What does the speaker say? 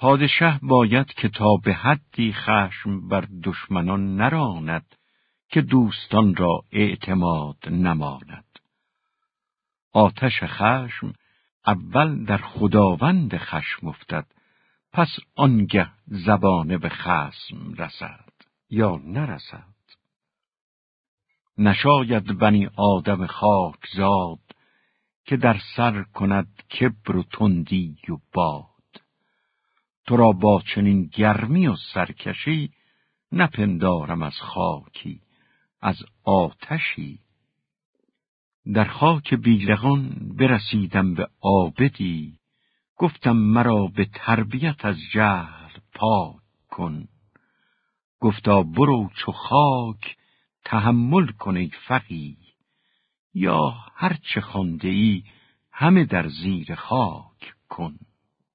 پادشه باید که تا به حدی خشم بر دشمنان نراند که دوستان را اعتماد نماند. آتش خشم اول در خداوند خشم افتد پس آنگه زبانه به خسم رسد یا نرسد نشاید بنی آدم خاک زاد که در سر کند کبر و تندی و باد تو را با چنین گرمی و سرکشی نپندارم از خاکی از آتشی. در خاک بیلغان برسیدم به آبدی گفتم مرا به تربیت از جهل پاک کن. گفتا برو چو خاک تحمل کن ای فقی. یا هرچه خانده ای همه در زیر خاک کن.